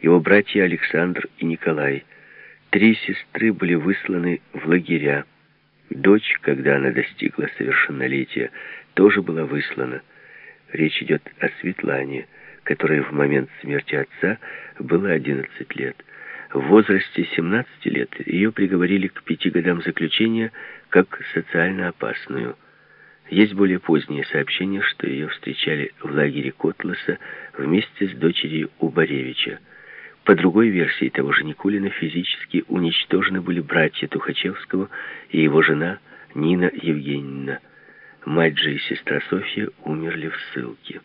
его братья Александр и Николай. Три сестры были высланы в лагеря. Дочь, когда она достигла совершеннолетия, тоже была выслана. Речь идет о Светлане, которой в момент смерти отца было 11 лет. В возрасте 17 лет ее приговорили к пяти годам заключения как социально опасную. Есть более поздние сообщения, что ее встречали в лагере Котласа вместе с дочерью Убаревича. По другой версии того же Никулина физически уничтожены были братья Тухачевского и его жена Нина Евгеньевна. Мать же и сестра Софья умерли в ссылке.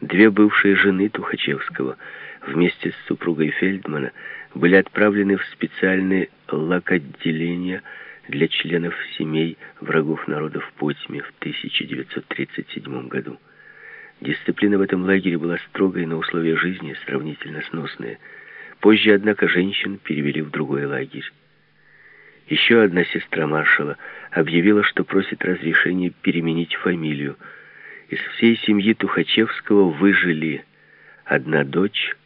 Две бывшие жены Тухачевского вместе с супругой Фельдмана были отправлены в специальные лакотделения для членов семей врагов народа в Потьме в 1937 году. Дисциплина в этом лагере была строгой, но условия жизни сравнительно сносные. Позже, однако, женщин перевели в другой лагерь. Еще одна сестра маршала объявила, что просит разрешения переменить фамилию. Из всей семьи Тухачевского выжили одна дочь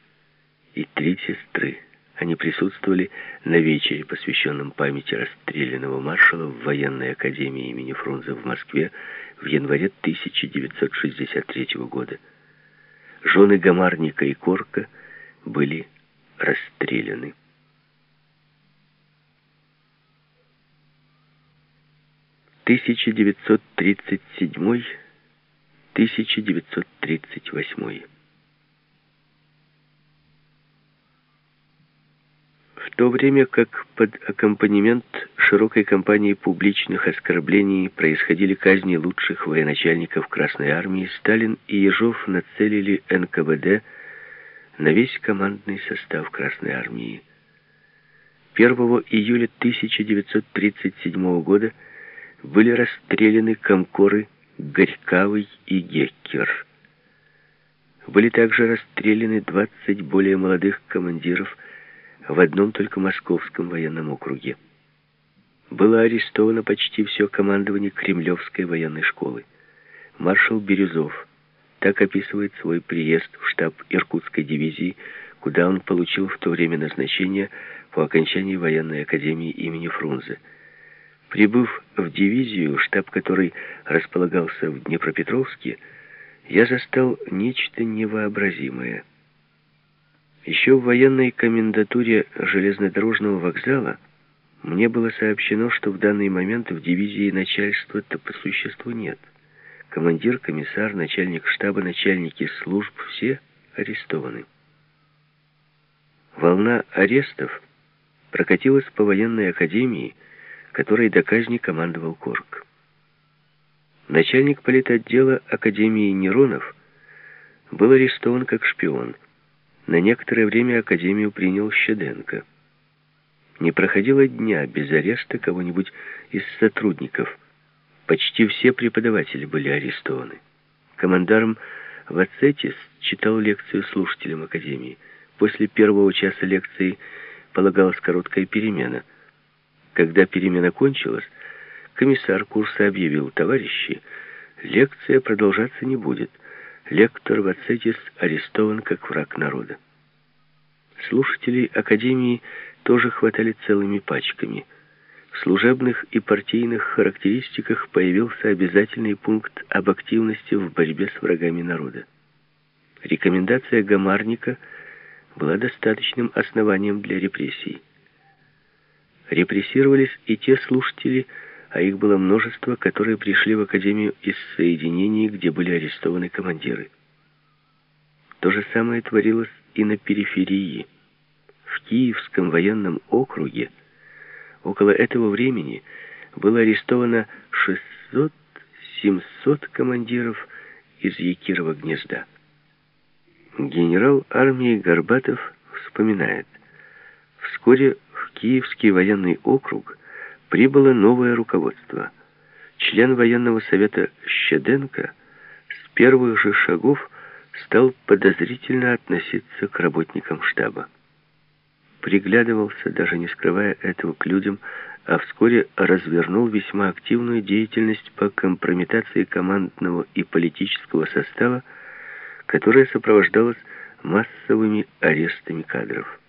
и три сестры. Они присутствовали на вечере, посвященном памяти расстрелянного маршала в военной академии имени Фрунзе в Москве в январе 1963 года. Жены Гамарника и Корка были расстреляны. «1937-1938». То время как под аккомпанемент широкой кампании публичных оскорблений происходили казни лучших военачальников Красной Армии, Сталин и Ежов нацелили НКВД на весь командный состав Красной Армии. 1 июля 1937 года были расстреляны комкоры Горьковый и Геккер. Были также расстреляны 20 более молодых командиров в одном только Московском военном округе. Было арестовано почти все командование Кремлевской военной школы. Маршал Бирюзов так описывает свой приезд в штаб Иркутской дивизии, куда он получил в то время назначение по окончании военной академии имени Фрунзе. Прибыв в дивизию, штаб которой располагался в Днепропетровске, я застал нечто невообразимое – еще в военной комендатуре железнодорожного вокзала мне было сообщено, что в данный момент в дивизии начальства-то по существу нет. Командир, комиссар, начальник штаба, начальники служб — все арестованы. Волна арестов прокатилась по военной академии, которой до казни командовал Корк. Начальник политотдела Академии Неронов был арестован как шпион — на некоторое время Академию принял Щеденко. Не проходило дня без ареста кого-нибудь из сотрудников. Почти все преподаватели были арестованы. Командарм Вацетис читал лекцию слушателям Академии. После первого часа лекции полагалась короткая перемена. Когда перемена кончилась, комиссар курса объявил, товарищи, лекция продолжаться не будет – лектор Вацетис арестован как враг народа. Слушателей Академии тоже хватали целыми пачками. В служебных и партийных характеристиках появился обязательный пункт об активности в борьбе с врагами народа. Рекомендация Гамарника была достаточным основанием для репрессий. Репрессировались и те слушатели, а их было множество, которые пришли в Академию из соединений, где были арестованы командиры. То же самое творилось и на периферии. В Киевском военном округе около этого времени было арестовано 600-700 командиров из Якирова гнезда. Генерал армии Горбатов вспоминает, вскоре в Киевский военный округ прибыло новое руководство. Член военного совета Щеденко с первых же шагов стал подозрительно относиться к работникам штаба. Приглядывался, даже не скрывая этого, к людям, а вскоре развернул весьма активную деятельность по компрометации командного и политического состава, которая сопровождалась массовыми арестами кадров.